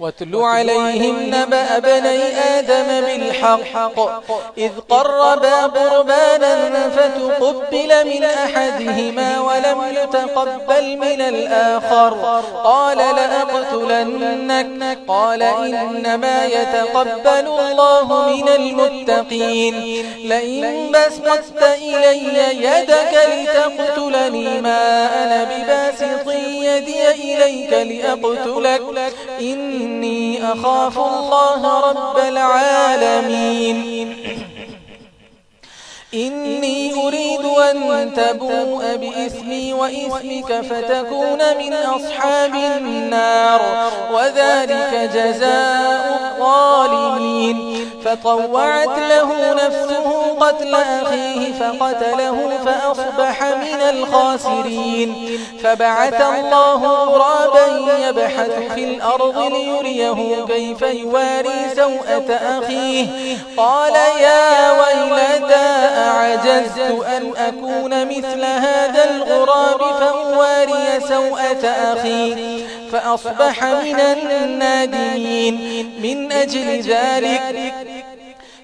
واتل عليهم نبأ بني آدم بالحق. إذ قربا قربانا فتقبل من أحدهما ولم يتقبل من الآخر. قال لأقتلنك. قال إنما يتقبل الله من المتقين. لئن بسمت إلي يدك لتقتلني ما أنا بباسط يدي إليك لأقتلك. إن إني أخاف الله رب العالمين. إني أريد أن تبوء بإثمي وإثمك فتكون من أصحاب النار. وذلك جزاء الظالمين. فطوعت له نفسه قتل أخيه فقتله فأصبح من الخاسرين. فبعث الله غرابا يبحث في الأرض ليريه كيف يواري سوءة أخيه. قال يا ويلدى أعجزت أن أكون مثل هذا الغراب فأواري سوءة أخيه فأصبح من النادمين. من أجل ذلك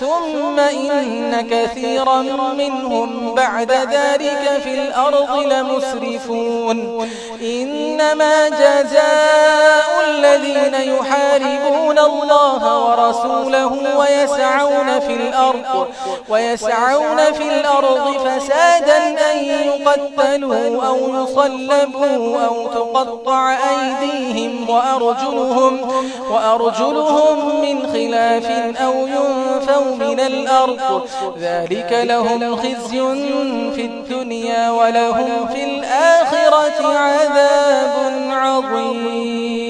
ثم إن كثيرا منهم بعد ذلك في الأرض لمسرفون. إنما جزاء الذين يحاربون الله ورسوله ويسعون في الأرض ويسعون في الأرض فسادا أن يقتلوا أو يصلبوا أو تقطع أيديهم وأرجلهم, وأرجلهم من خلاف أو ينفوا من الأرض. ذلك لهم خزي في الدنيا ولهم في الآخرة عذاب عظيم.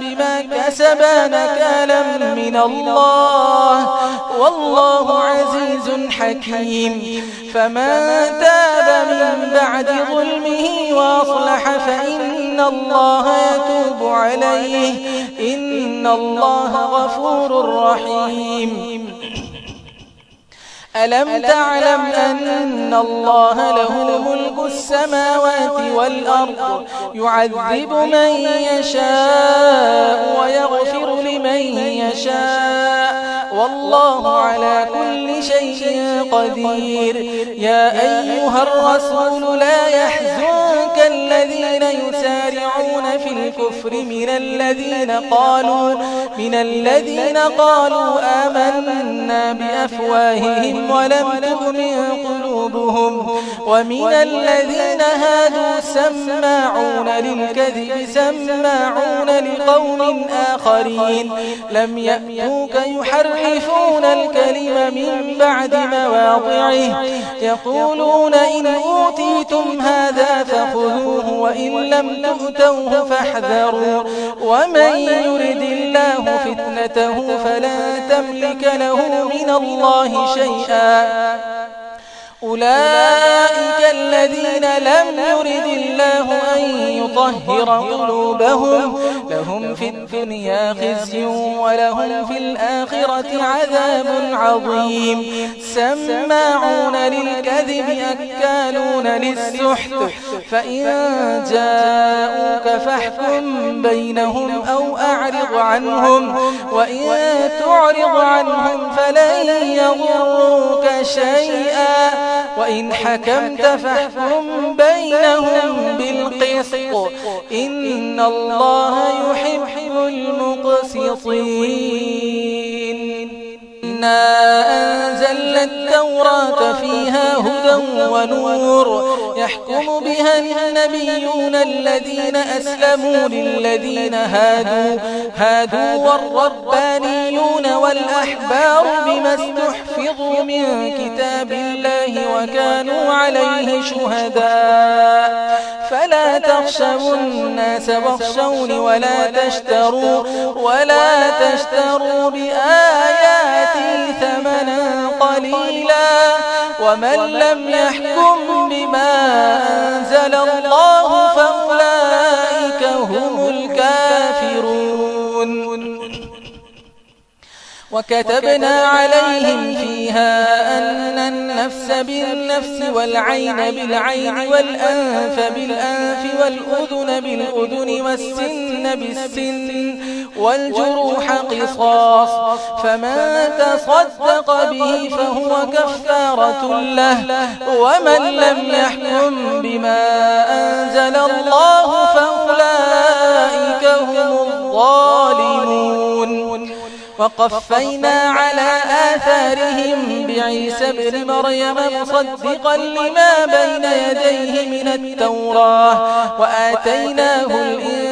بما كسب نكالا من الله. والله عزيز حكيم. فمن تاب من بعد ظلمه وأصلح فإن الله يتوب عليه. إن الله غفور رحيم. ألم تعلم أن الله له ملك السماوات والأرض يعذب من يشاء ويغفر لمن يشاء. والله على كل شيء قدير. يا أيها الرسول لا يحب الكفر من الذين قالوا من الذين قالوا آمنا بأفواههم ولم تؤمن قلوبهم. ومن الذين هادوا سماعون للكذب سماعون لقوم آخرين. لم يأتوك يحرفون الكلم من بعد مواضعه. يقولون إن أوتيتم هذا فخذوه وإن لم تؤتوه فاحذروا. ومن يرد الله فتنته فلا تملك له من الله شيئا. أولئك الذين لم يرد الله أن يطهر قلوبهم. لهم في الدنيا خزي ولهم في الآخرة عذاب عظيم. سماعون للكذب أكالون للسحت. فإن جاءوك فاحكم بينهم أو أعرض عنهم. وإن تعرض عنهم فلن يضروك. شيئا وإن حكمت فاحكم بينهم بالقسط. إن الله يحب المقسطين. إنا أنزلنا التوراة فيها هدى ونور يحكم بها النبيون الذين أسلموا للذين هادوا, هادوا والربانيون والأحبار بما استحفظوا من كتاب الله وكانوا عليه شهداء. فلا تخشوا الناس واخشون ولا تشتروا ولا تشتروا بآيات الآيات ثمنا قليلا ومن لم يحكم بما أنزل الله وكتبنا عليهم فيها أن النفس بالنفس والعين بالعين والأنف بالأنف والأذن بالأذن والسن بالسن والجروح قصاص فما تصدق به فهو كفارة له ومن لم يحكم بما أنزل الله فأولا وقفينا على آثارهم بعيسى بن مريم مصدقا لما بين يديه من التوراة وآتيناه الإنسان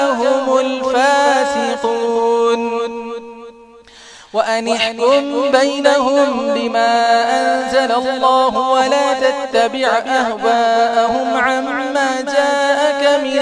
هم الفاسقون. وأن احكم بينهم بما أنزل الله ولا تتبع أهواءهم عما جاء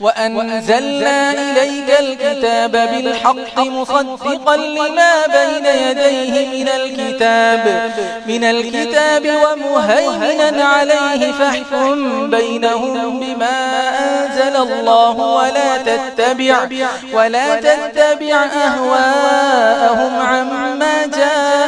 وأنزلنا إليك الكتاب بالحق مصدقا لما بين يديه من الكتاب من الكتاب ومهينا عليه فاحكم بينهم بما أنزل الله ولا تتبع ولا تتبع أهواءهم عما جاء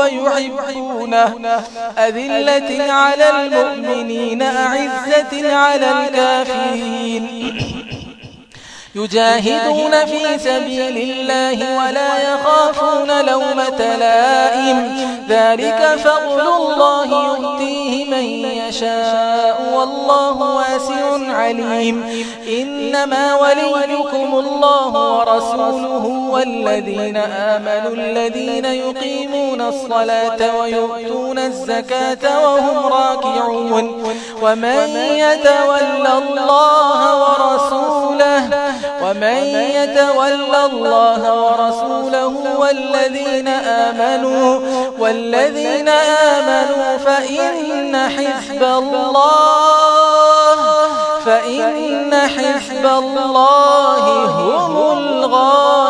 يوم يحبونه. أذلة على المؤمنين أعزة على الكافرين. يجاهدون في سبيل الله ولا يخافون لوم تلائم ذلك فضل الله يؤتيه من يشاء. والله واسع عليم. إنما وليكم الله ورسوله والذين آمنوا الذين يقيمون الصلاة ويؤتون الزكاة وهم راكعون. ومن يتولى الله ومن يتولى الله ورسوله والذين آمنوا والذين آمنوا فإن حزب الله فإن حزب الله هم الغالب